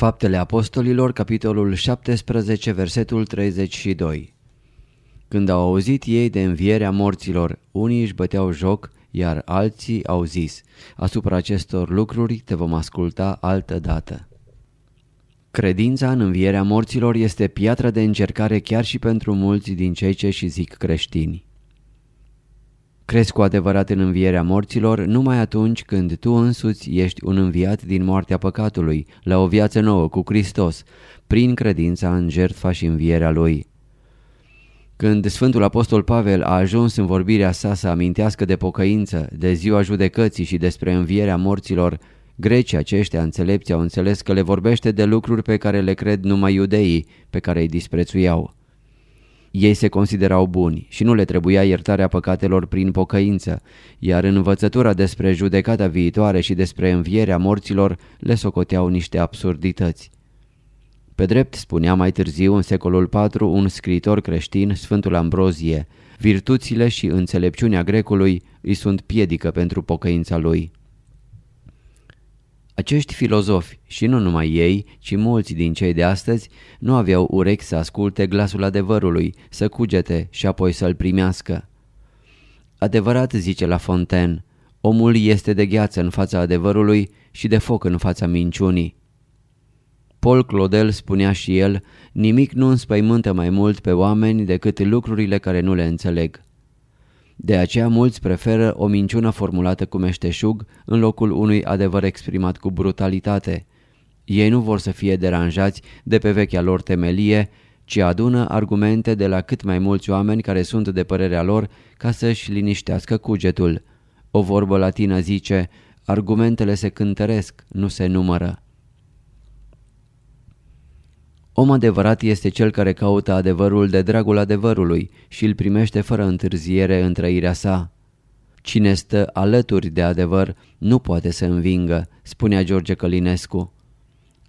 Faptele Apostolilor, capitolul 17, versetul 32 Când au auzit ei de învierea morților, unii își băteau joc, iar alții au zis, asupra acestor lucruri te vom asculta altă dată. Credința în învierea morților este piatra de încercare chiar și pentru mulți din cei ce și zic creștini. Crezi cu adevărat în învierea morților numai atunci când tu însuți ești un înviat din moartea păcatului la o viață nouă cu Hristos, prin credința în jertfa și învierea Lui. Când Sfântul Apostol Pavel a ajuns în vorbirea sa să amintească de pocăință, de ziua judecății și despre învierea morților, grecii aceștia înțelepți au înțeles că le vorbește de lucruri pe care le cred numai iudeii, pe care îi disprețuiau. Ei se considerau buni și nu le trebuia iertarea păcatelor prin pocăință, iar în învățătura despre judecata viitoare și despre învierea morților le socoteau niște absurdități. Pe drept spunea mai târziu în secolul IV un scriitor creștin, Sfântul Ambrozie, virtuțile și înțelepciunea grecului îi sunt piedică pentru pocăința lui. Acești filozofi, și nu numai ei, ci mulți din cei de astăzi, nu aveau urechi să asculte glasul adevărului, să cugete și apoi să-l primească. Adevărat, zice la Fontaine, omul este de gheață în fața adevărului și de foc în fața minciunii. Paul Claudel spunea și el, nimic nu înspăimântă mai mult pe oameni decât lucrurile care nu le înțeleg. De aceea mulți preferă o minciună formulată cu meșteșug în locul unui adevăr exprimat cu brutalitate. Ei nu vor să fie deranjați de pe vechea lor temelie, ci adună argumente de la cât mai mulți oameni care sunt de părerea lor ca să-și liniștească cugetul. O vorbă latină zice, argumentele se cântăresc, nu se numără. Om adevărat este cel care caută adevărul de dragul adevărului și îl primește fără întârziere în trăirea sa. Cine stă alături de adevăr nu poate să învingă, spunea George Călinescu.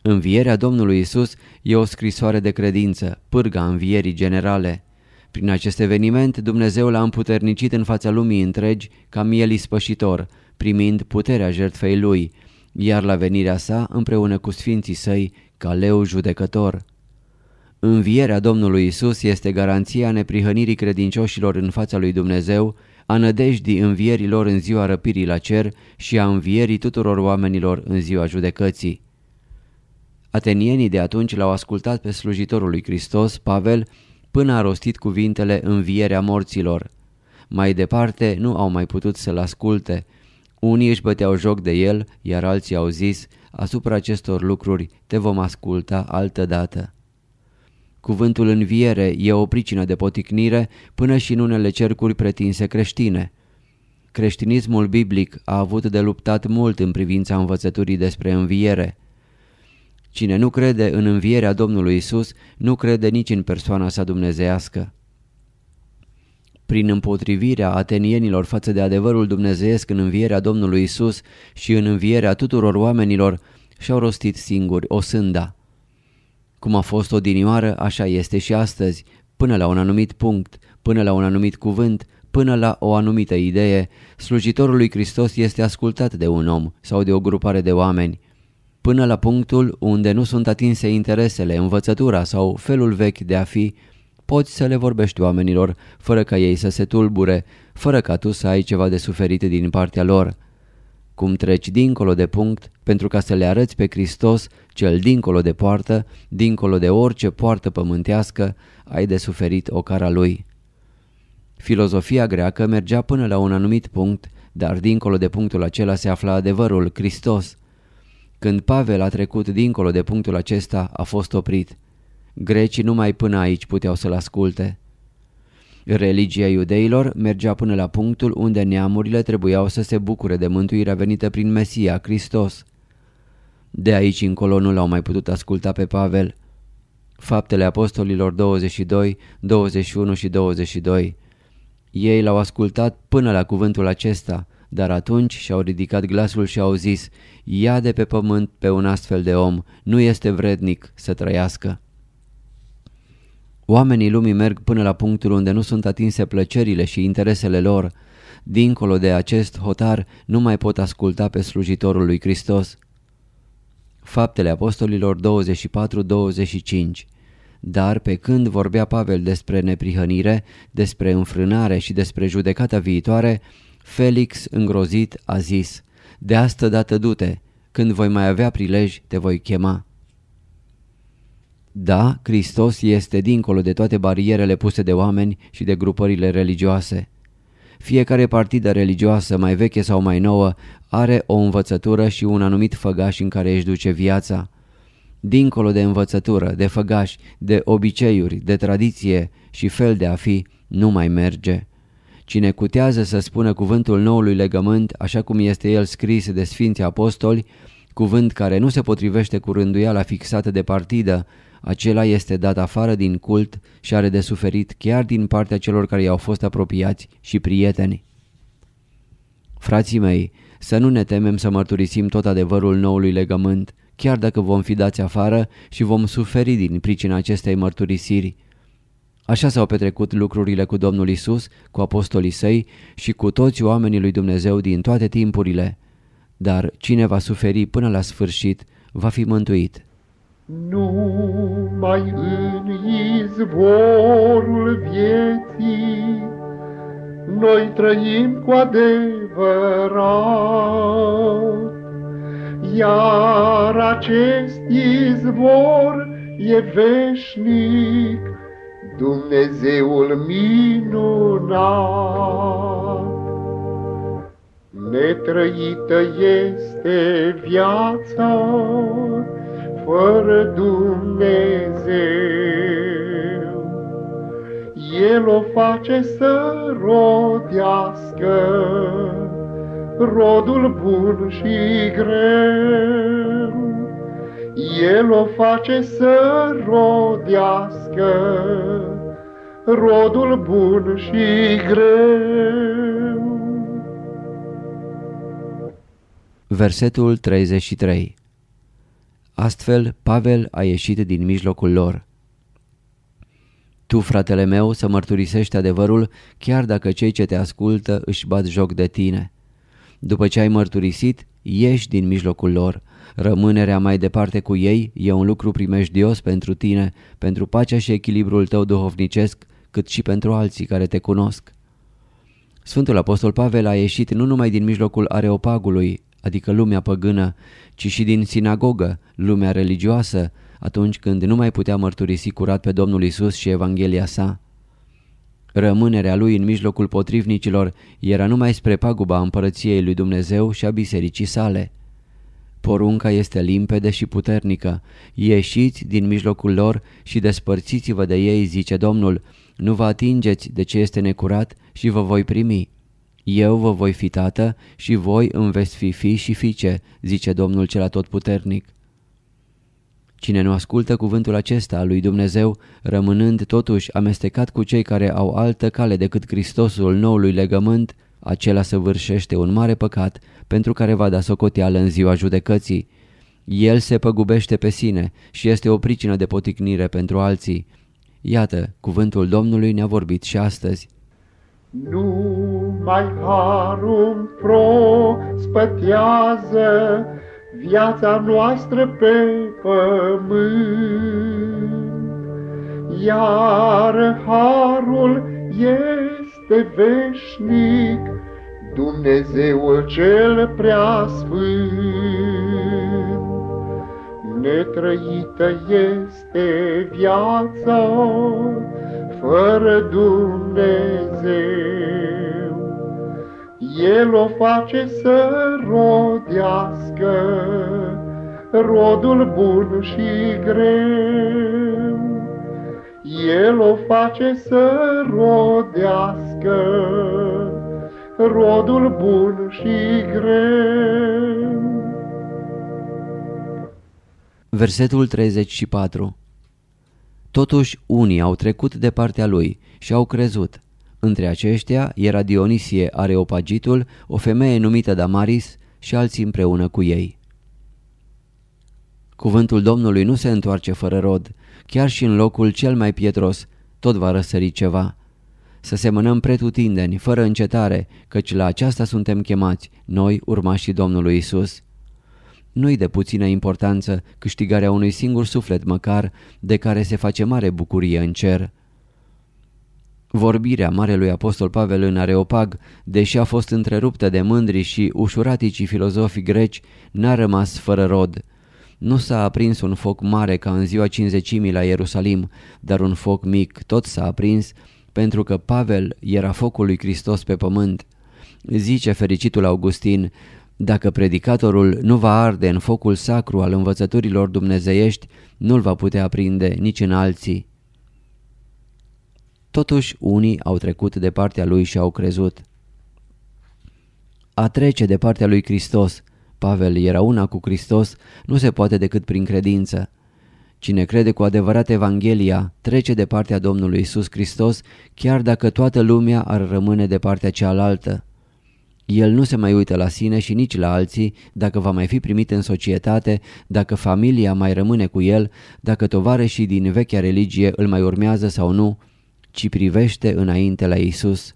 Învierea Domnului Isus e o scrisoare de credință, pârga învierii generale. Prin acest eveniment Dumnezeu l-a împuternicit în fața lumii întregi ca miel ispășitor, primind puterea jertfei lui, iar la venirea sa împreună cu sfinții săi ca leu judecător. Învierea Domnului Isus este garanția neprihănirii credincioșilor în fața lui Dumnezeu, a nădejdii învierilor în ziua răpirii la cer și a învierii tuturor oamenilor în ziua judecății. Atenienii de atunci l-au ascultat pe slujitorul lui Hristos, Pavel, până a rostit cuvintele învierea morților. Mai departe nu au mai putut să-l asculte. Unii își băteau joc de el, iar alții au zis, asupra acestor lucruri te vom asculta altă dată. Cuvântul înviere e o pricină de poticnire până și în unele cercuri pretinse creștine. Creștinismul biblic a avut de luptat mult în privința învățăturii despre înviere. Cine nu crede în învierea Domnului Isus, nu crede nici în persoana sa dumnezeiască. Prin împotrivirea atenienilor față de adevărul dumnezeiesc în învierea Domnului Isus și în învierea tuturor oamenilor, și-au rostit singuri o sânda. Cum a fost odinioară, așa este și astăzi, până la un anumit punct, până la un anumit cuvânt, până la o anumită idee, slujitorul lui Hristos este ascultat de un om sau de o grupare de oameni. Până la punctul unde nu sunt atinse interesele, învățătura sau felul vechi de a fi, poți să le vorbești oamenilor fără ca ei să se tulbure, fără ca tu să ai ceva de suferit din partea lor. Cum treci dincolo de punct pentru ca să le arăți pe Hristos cel dincolo de poartă, dincolo de orice poartă pământească, ai de suferit o cara lui. Filozofia greacă mergea până la un anumit punct, dar dincolo de punctul acela se afla adevărul, Hristos. Când Pavel a trecut dincolo de punctul acesta, a fost oprit. Grecii numai până aici puteau să-l asculte. Religia iudeilor mergea până la punctul unde neamurile trebuiau să se bucure de mântuirea venită prin Mesia, Hristos. De aici încolo nu l-au mai putut asculta pe Pavel. Faptele Apostolilor 22, 21 și 22 Ei l-au ascultat până la cuvântul acesta, dar atunci și-au ridicat glasul și au zis, Ia de pe pământ pe un astfel de om, nu este vrednic să trăiască. Oamenii lumii merg până la punctul unde nu sunt atinse plăcerile și interesele lor. Dincolo de acest hotar nu mai pot asculta pe slujitorul lui Hristos. Faptele Apostolilor 24-25 Dar pe când vorbea Pavel despre neprihănire, despre înfrânare și despre judecata viitoare, Felix, îngrozit, a zis, De astă dată du-te, când voi mai avea prilej, te voi chema. Da, Hristos este dincolo de toate barierele puse de oameni și de grupările religioase. Fiecare partidă religioasă, mai veche sau mai nouă, are o învățătură și un anumit făgaș în care își duce viața. Dincolo de învățătură, de făgaș, de obiceiuri, de tradiție și fel de a fi, nu mai merge. Cine cutează să spună cuvântul noului legământ, așa cum este el scris de Sfinții Apostoli, cuvânt care nu se potrivește cu rânduiala fixată de partidă, acela este dat afară din cult și are de suferit chiar din partea celor care i-au fost apropiați și prieteni. Frații mei, să nu ne temem să mărturisim tot adevărul noului legământ, chiar dacă vom fi dați afară și vom suferi din pricina acestei mărturisiri. Așa s-au petrecut lucrurile cu Domnul Isus, cu apostolii săi și cu toți oamenii lui Dumnezeu din toate timpurile. Dar cine va suferi până la sfârșit va fi mântuit. Numai în izvorul vieții Noi trăim cu adevărat. Iar acest izvor e veșnic Dumnezeul minunat. Netrăită este viața fără Dumnezeu. El o face să rodească rodul bun și greu. El o face să rodească rodul bun și greu. Versetul 33 Astfel, Pavel a ieșit din mijlocul lor. Tu, fratele meu, să mărturisești adevărul, chiar dacă cei ce te ascultă își bat joc de tine. După ce ai mărturisit, ieși din mijlocul lor. Rămânerea mai departe cu ei e un lucru primejdios pentru tine, pentru pacea și echilibrul tău duhovnicesc, cât și pentru alții care te cunosc. Sfântul Apostol Pavel a ieșit nu numai din mijlocul areopagului, adică lumea păgână, ci și din sinagogă, lumea religioasă, atunci când nu mai putea mărturisi curat pe Domnul Isus și Evanghelia sa. Rămânerea lui în mijlocul potrivnicilor era numai spre paguba împărăției lui Dumnezeu și a bisericii sale. Porunca este limpede și puternică. Ieșiți din mijlocul lor și despărțiți-vă de ei, zice Domnul, nu vă atingeți de ce este necurat și vă voi primi. Eu vă voi fi tată și voi îmi veți fi fi și fiice, zice Domnul cel atotputernic. Cine nu ascultă cuvântul acesta al lui Dumnezeu, rămânând totuși amestecat cu cei care au altă cale decât Hristosul noului legământ, acela săvârșește un mare păcat pentru care va da socoteală în ziua judecății. El se păgubește pe sine și este o pricină de poticnire pentru alții. Iată, cuvântul Domnului ne-a vorbit și astăzi. Numai harul prospătează viața noastră pe pământ, iar harul este veșnic, Dumnezeul cel prea sfânt, netrăită este viața fără Dumnezeu. El o face să rodească rodul bun și greu. El o face să rodească rodul bun și greu. Versetul 34 Totuși unii au trecut de partea lui și au crezut. Între aceștia era Dionisie Areopagitul, o femeie numită Damaris și alții împreună cu ei. Cuvântul Domnului nu se întoarce fără rod, chiar și în locul cel mai pietros, tot va răsări ceva. Să semănăm pretutindeni, fără încetare, căci la aceasta suntem chemați, noi, urmașii Domnului Isus. Nu-i de puțină importanță câștigarea unui singur suflet măcar, de care se face mare bucurie în cer. Vorbirea Marelui Apostol Pavel în Areopag, deși a fost întreruptă de mândri și ușuraticii filozofi greci, n-a rămas fără rod. Nu s-a aprins un foc mare ca în ziua cinzecimii la Ierusalim, dar un foc mic tot s-a aprins pentru că Pavel era focul lui Hristos pe pământ. Zice fericitul Augustin, dacă predicatorul nu va arde în focul sacru al învățăturilor dumnezeiești, nu-l va putea aprinde nici în alții. Totuși, unii au trecut de partea lui și au crezut. A trece de partea lui Hristos, Pavel era una cu Hristos, nu se poate decât prin credință. Cine crede cu adevărat Evanghelia trece de partea Domnului Isus Hristos, chiar dacă toată lumea ar rămâne de partea cealaltă. El nu se mai uită la sine și nici la alții, dacă va mai fi primit în societate, dacă familia mai rămâne cu el, dacă tovarășii din vechea religie îl mai urmează sau nu, ci privește înainte la Isus.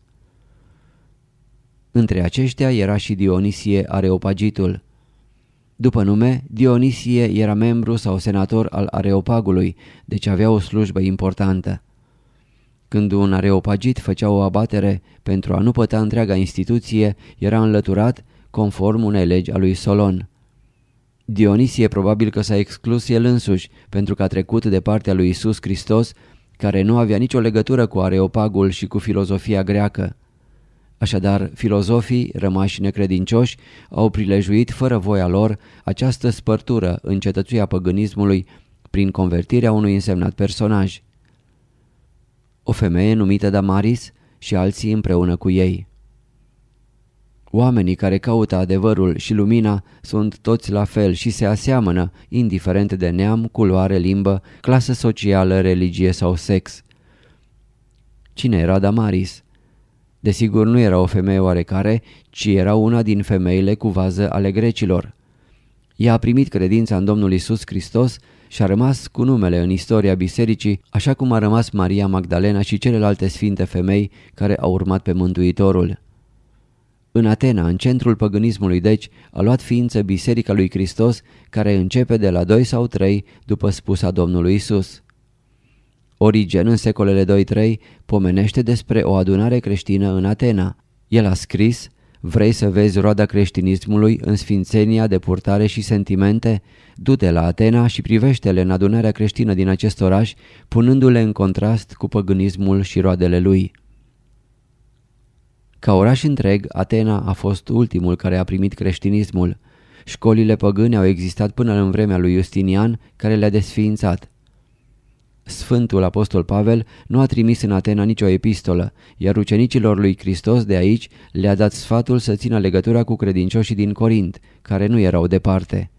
Între aceștia era și Dionisie Areopagitul. După nume, Dionisie era membru sau senator al Areopagului, deci avea o slujbă importantă. Când un areopagit făcea o abatere pentru a nu păta întreaga instituție, era înlăturat conform unei legi a lui Solon. Dionisie probabil că s-a exclus el însuși pentru că a trecut de partea lui Isus Hristos, care nu avea nicio legătură cu areopagul și cu filozofia greacă. Așadar, filozofii, rămași necredincioși, au prilejuit fără voia lor această spărtură în cetățuia păgânismului prin convertirea unui însemnat personaj o femeie numită Damaris și alții împreună cu ei. Oamenii care caută adevărul și lumina sunt toți la fel și se aseamănă, indiferent de neam, culoare, limbă, clasă socială, religie sau sex. Cine era Damaris? Desigur nu era o femeie oarecare, ci era una din femeile cu vază ale grecilor. Ea a primit credința în Domnul Isus Hristos și a rămas cu numele în istoria bisericii, așa cum a rămas Maria Magdalena și celelalte sfinte femei care au urmat pe Mântuitorul. În Atena, în centrul păgânismului deci, a luat ființă Biserica lui Hristos, care începe de la 2 sau 3 după spusa Domnului Isus. Origen, în secolele 2-3, pomenește despre o adunare creștină în Atena. El a scris, Vrei să vezi roada creștinismului în sfințenia de purtare și sentimente? Du-te la Atena și privește-le în adunarea creștină din acest oraș, punându-le în contrast cu păgânismul și roadele lui. Ca oraș întreg, Atena a fost ultimul care a primit creștinismul. Școlile păgâne au existat până în vremea lui Justinian, care le-a desființat. Sfântul Apostol Pavel nu a trimis în Atena nicio epistolă, iar ucenicilor lui Hristos de aici le-a dat sfatul să țină legătura cu credincioșii din Corint, care nu erau departe.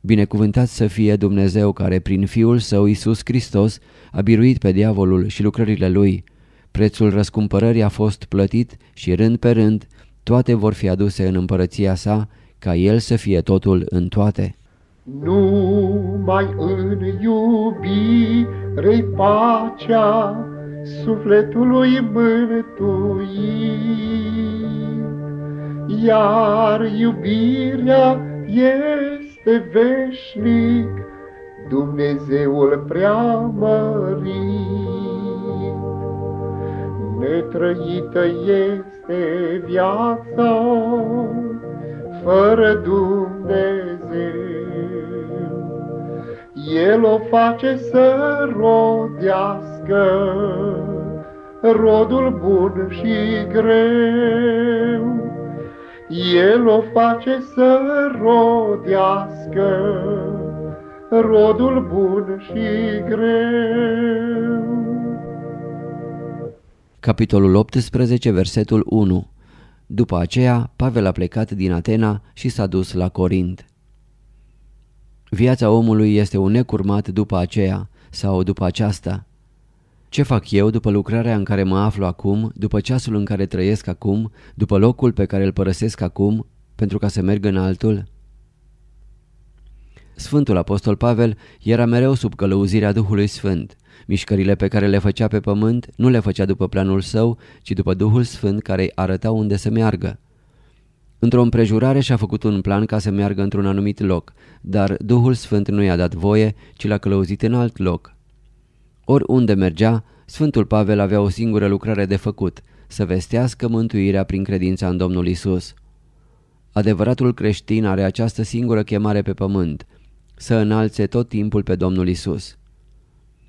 Binecuvântat să fie Dumnezeu care prin Fiul Său Iisus Hristos a biruit pe diavolul și lucrările lui. Prețul răscumpărării a fost plătit și rând pe rând toate vor fi aduse în împărăția sa, ca El să fie totul în toate. Numai în iubire pacea sufletului mântuit, iar iubirea este veșnic, Dumnezeul prea mărit. Netrăită este viața fără Dumnezeu. El o face să rodească rodul bun și greu. El o face să rodească rodul bun și greu. Capitolul 18, versetul 1 După aceea, Pavel a plecat din Atena și s-a dus la Corint. Viața omului este un necurmat după aceea sau după aceasta. Ce fac eu după lucrarea în care mă aflu acum, după ceasul în care trăiesc acum, după locul pe care îl părăsesc acum, pentru ca să merg în altul? Sfântul Apostol Pavel era mereu sub călăuzirea Duhului Sfânt. Mișcările pe care le făcea pe pământ nu le făcea după planul său, ci după Duhul Sfânt care îi arăta unde să meargă. Într-o împrejurare și-a făcut un plan ca să meargă într-un anumit loc, dar Duhul Sfânt nu i-a dat voie, ci l-a călăuzit în alt loc. Oriunde mergea, Sfântul Pavel avea o singură lucrare de făcut, să vestească mântuirea prin credința în Domnul Isus. Adevăratul creștin are această singură chemare pe pământ, să înalțe tot timpul pe Domnul Isus.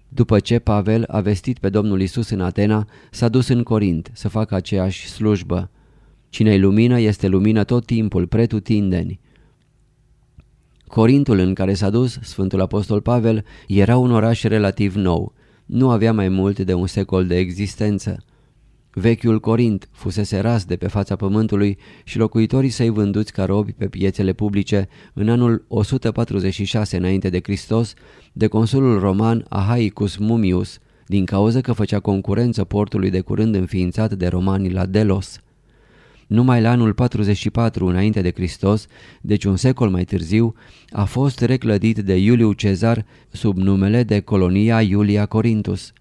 După ce Pavel a vestit pe Domnul Isus în Atena, s-a dus în Corint să facă aceeași slujbă. Cine-i lumină este lumină tot timpul, pretutindeni. Corintul în care s-a dus Sfântul Apostol Pavel era un oraș relativ nou. Nu avea mai mult de un secol de existență. Vechiul Corint fusese ras de pe fața pământului și locuitorii săi vânduți ca robi pe piețele publice în anul 146 înainte de Hristos de consulul roman Ahaicus Mumius, din cauza că făcea concurență portului de curând înființat de romani la Delos. Numai la anul 44 înainte de Hristos, deci un secol mai târziu, a fost reclădit de Iuliu Cezar sub numele de colonia Iulia Corintus.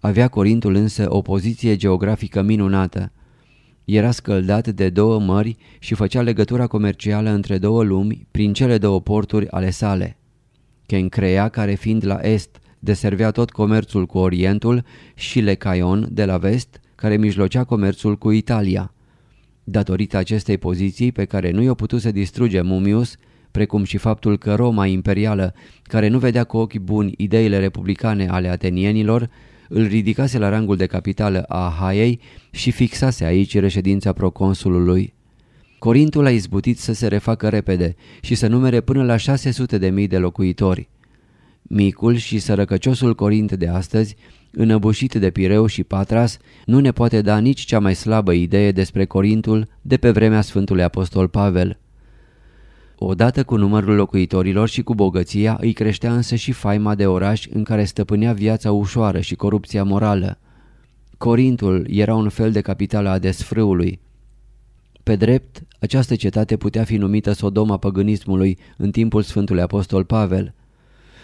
Avea Corintul însă o poziție geografică minunată. Era scăldat de două mări și făcea legătura comercială între două lumi prin cele două porturi ale sale. Kencrea, care fiind la est, deservea tot comerțul cu Orientul și Lecaion de la vest, care mijlocea comerțul cu Italia. Datorită acestei poziții pe care nu i-o putuse distruge Mumius, precum și faptul că Roma imperială, care nu vedea cu ochi buni ideile republicane ale atenienilor, îl ridicase la rangul de capitală a Haiei și fixase aici reședința proconsulului. Corintul a izbutit să se refacă repede și să numere până la 600 de mii de locuitori. Micul și sărăcăciosul Corint de astăzi, înăbușit de Pireu și Patras, nu ne poate da nici cea mai slabă idee despre Corintul de pe vremea Sfântului Apostol Pavel. Odată cu numărul locuitorilor și cu bogăția îi creștea însă și faima de oraș în care stăpânea viața ușoară și corupția morală. Corintul era un fel de capitală a desfrâului. Pe drept, această cetate putea fi numită Sodoma păgânismului în timpul Sfântului Apostol Pavel.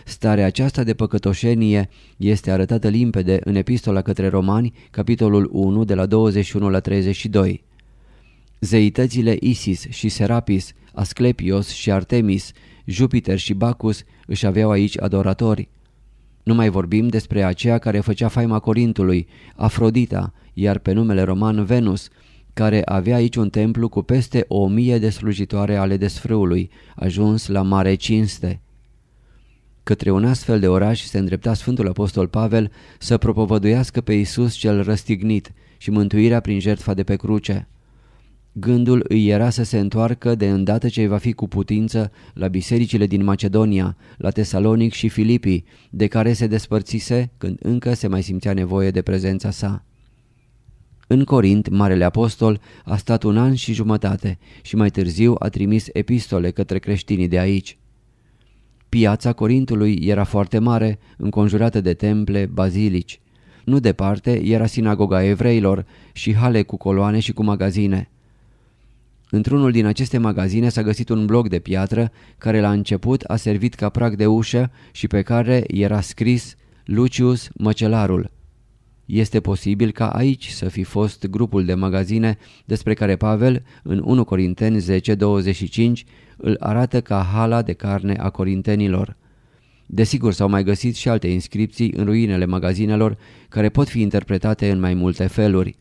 Starea aceasta de păcătoșenie este arătată limpede în epistola către romani, capitolul 1, de la 21 la 32. Zeitățile Isis și Serapis, Asclepios și Artemis, Jupiter și Bacchus își aveau aici adoratori. Nu mai vorbim despre aceea care făcea faima Corintului, Afrodita, iar pe numele roman Venus, care avea aici un templu cu peste o mie de slujitoare ale desfrâului, ajuns la mare cinste. Către un astfel de oraș se îndrepta Sfântul Apostol Pavel să propovăduiască pe Isus cel răstignit și mântuirea prin jertfa de pe cruce. Gândul îi era să se întoarcă de îndată ce îi va fi cu putință la bisericile din Macedonia, la Tesalonic și Filipii, de care se despărțise când încă se mai simțea nevoie de prezența sa. În Corint, Marele Apostol a stat un an și jumătate și mai târziu a trimis epistole către creștinii de aici. Piața Corintului era foarte mare, înconjurată de temple, bazilici. Nu departe era sinagoga evreilor și hale cu coloane și cu magazine. Într-unul din aceste magazine s-a găsit un bloc de piatră care la început a servit ca prag de ușă și pe care era scris Lucius Măcelarul. Este posibil ca aici să fi fost grupul de magazine despre care Pavel în 1 Corinteni 10:25 îl arată ca hala de carne a corintenilor. Desigur s-au mai găsit și alte inscripții în ruinele magazinelor care pot fi interpretate în mai multe feluri.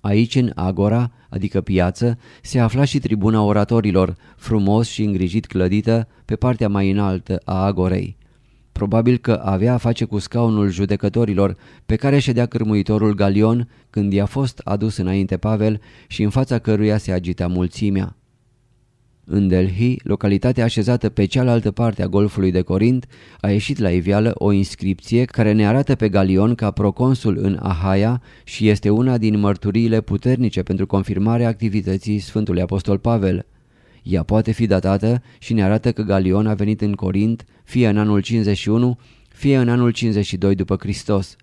Aici, în Agora, adică piață, se afla și tribuna oratorilor, frumos și îngrijit clădită pe partea mai înaltă a Agorei. Probabil că avea a face cu scaunul judecătorilor pe care ședea cârmuitorul Galion când i-a fost adus înainte Pavel și în fața căruia se agita mulțimea. În Delhi, localitatea așezată pe cealaltă parte a golfului de Corint, a ieșit la iveală o inscripție care ne arată pe Galion ca proconsul în Ahaia și este una din mărturiile puternice pentru confirmarea activității Sfântului Apostol Pavel. Ea poate fi datată și ne arată că Galion a venit în Corint fie în anul 51, fie în anul 52 după Hristos.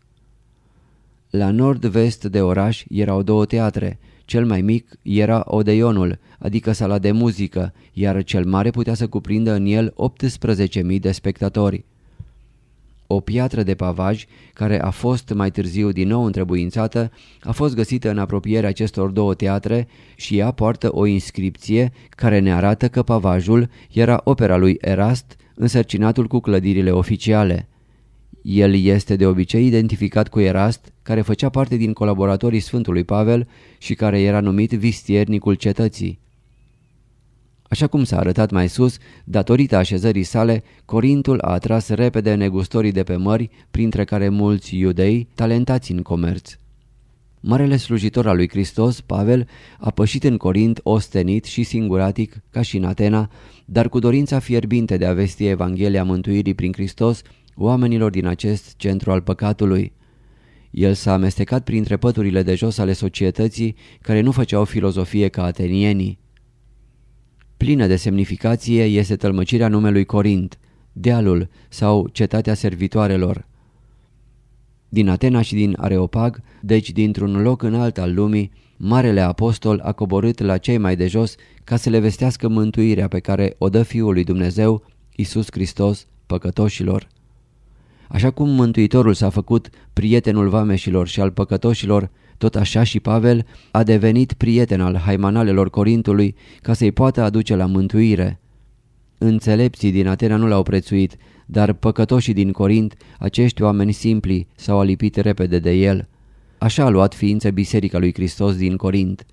La nord-vest de oraș erau două teatre, cel mai mic era Odeionul, adică sala de muzică, iar cel mare putea să cuprindă în el 18.000 de spectatori. O piatră de pavaj, care a fost mai târziu din nou întrebuințată, a fost găsită în apropierea acestor două teatre și ea poartă o inscripție care ne arată că pavajul era opera lui Erast, însărcinatul cu clădirile oficiale. El este de obicei identificat cu Erast, care făcea parte din colaboratorii Sfântului Pavel și care era numit vistiernicul cetății. Așa cum s-a arătat mai sus, datorită așezării sale, Corintul a atras repede negustorii de pe mări, printre care mulți iudei, talentați în comerț. Marele slujitor al lui Hristos, Pavel, a pășit în Corint ostenit și singuratic, ca și în Atena, dar cu dorința fierbinte de a vesti Evanghelia mântuirii prin Hristos oamenilor din acest centru al păcatului. El s-a amestecat printre păturile de jos ale societății care nu făceau filozofie ca atenienii. Plină de semnificație este tălmăcirea numelui Corint, dealul sau cetatea servitoarelor. Din Atena și din Areopag, deci dintr-un loc înalt al lumii, Marele Apostol a coborât la cei mai de jos ca să le vestească mântuirea pe care o dă Fiul lui Dumnezeu, Isus Hristos, păcătoșilor. Așa cum Mântuitorul s-a făcut prietenul vameșilor și al păcătoșilor, tot așa și Pavel a devenit prieten al haimanalelor Corintului ca să-i poată aduce la mântuire. Înțelepții din Atena nu l-au prețuit, dar păcătoșii din Corint, acești oameni simpli, s-au alipit repede de el. Așa a luat ființă Biserica lui Hristos din Corint.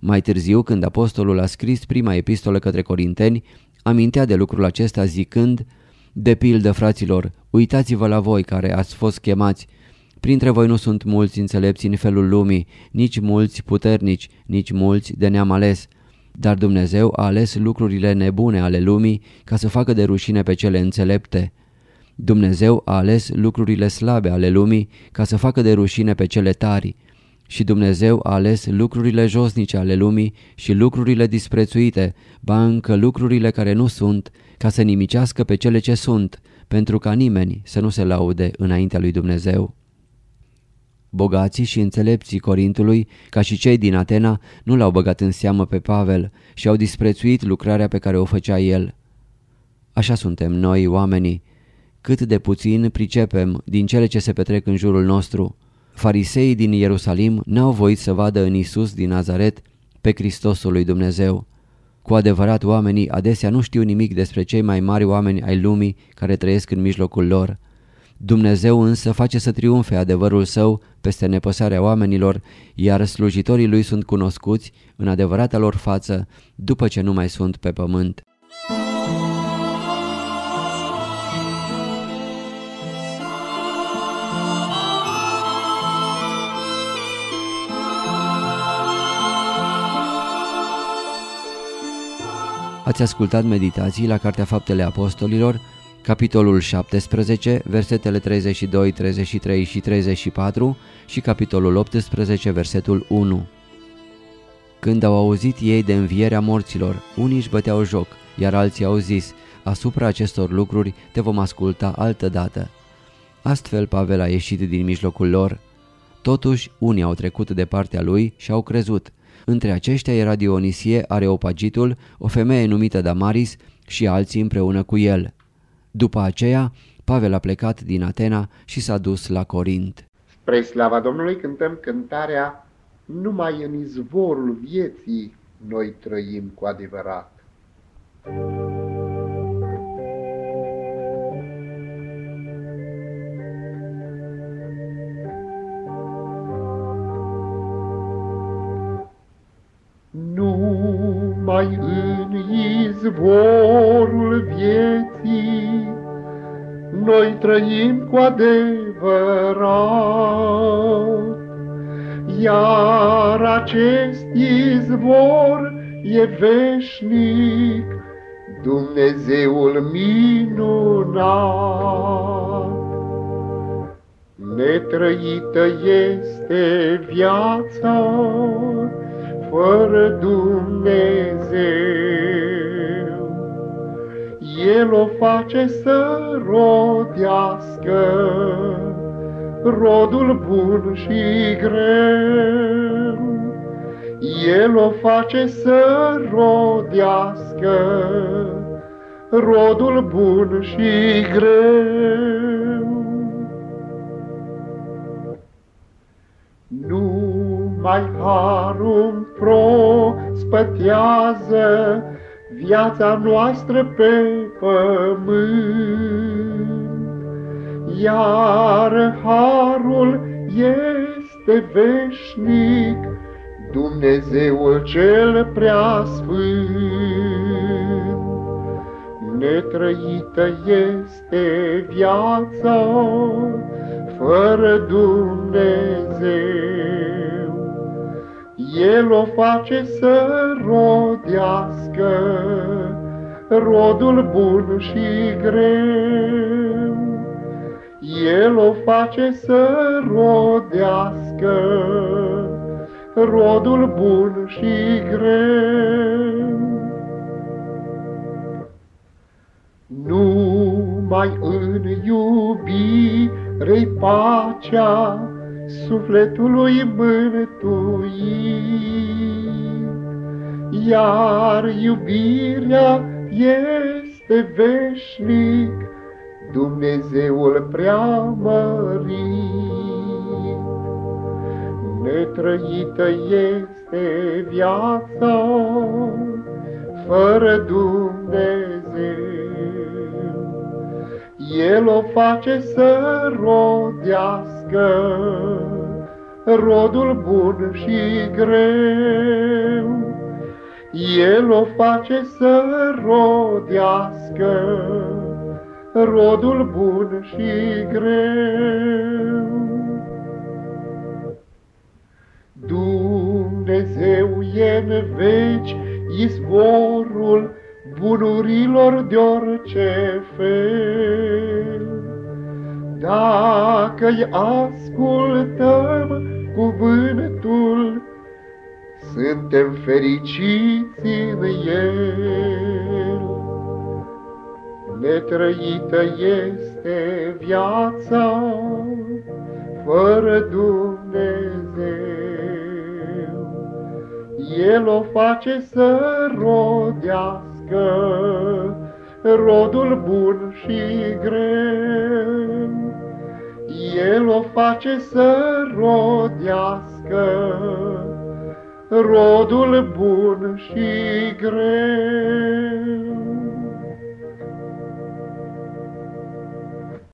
Mai târziu, când apostolul a scris prima epistolă către corinteni, amintea de lucrul acesta zicând De pildă, fraților, uitați-vă la voi care ați fost chemați. Printre voi nu sunt mulți înțelepți în felul lumii, nici mulți puternici, nici mulți de neam ales. Dar Dumnezeu a ales lucrurile nebune ale lumii ca să facă de rușine pe cele înțelepte. Dumnezeu a ales lucrurile slabe ale lumii ca să facă de rușine pe cele tari. Și Dumnezeu a ales lucrurile josnice ale lumii și lucrurile disprețuite, ba încă lucrurile care nu sunt, ca să nimicească pe cele ce sunt, pentru ca nimeni să nu se laude înaintea lui Dumnezeu. Bogații și înțelepții Corintului, ca și cei din Atena, nu l-au băgat în seamă pe Pavel și au disprețuit lucrarea pe care o făcea el. Așa suntem noi, oamenii, cât de puțin pricepem din cele ce se petrec în jurul nostru. Fariseii din Ierusalim n-au voit să vadă în Isus din Nazaret pe Hristosul lui Dumnezeu. Cu adevărat, oamenii adesea nu știu nimic despre cei mai mari oameni ai lumii care trăiesc în mijlocul lor. Dumnezeu însă face să triumfe adevărul său peste nepăsarea oamenilor, iar slujitorii lui sunt cunoscuți în adevărata lor față după ce nu mai sunt pe pământ. Ați ascultat meditații la Cartea Faptele Apostolilor, capitolul 17, versetele 32, 33 și 34 și capitolul 18, versetul 1. Când au auzit ei de învierea morților, unii își băteau joc, iar alții au zis, asupra acestor lucruri te vom asculta altă dată. Astfel Pavel a ieșit din mijlocul lor. Totuși, unii au trecut de partea lui și au crezut. Între aceștia era Dionisie Areopagitul, o femeie numită Damaris și alții împreună cu el. După aceea, Pavel a plecat din Atena și s-a dus la Corint. Spre slava Domnului cântăm cântarea Numai în izvorul vieții noi trăim cu adevărat. Numai în izvorul vieții noi trăim cu adevărat. Iar acest izvor e veșnic, Dumnezeul minunat. Netrăită este viața fără Dumnezeu. El o face să rodească rodul bun și greu. El o face să rodească rodul bun și greu. Numai harul prospătează viața noastră pe pământ, iar harul este veșnic, Dumnezeul cel prea sfânt. Netrăită este viața fără Dumnezeu. El o face să rodească rodul bun și greu. El o face să rodească rodul bun și greu. Numai în iubire pacea sufletului mântuit. Iar iubirea este veșnic, Dumnezeul preamărit. Netrăită este viața fără Dumnezeu. El o face să rodească rodul bun și greu. El o face să rodească rodul bun și greu. Dumnezeu e în veci izvorul bunurilor de orice fel. Dacă-i ascultăm cuvântul, suntem fericiți în el. Netrăită este viața fără Dumnezeu. El o face să rodească rodul bun și greu. El o face să rodească rodul bun și greu.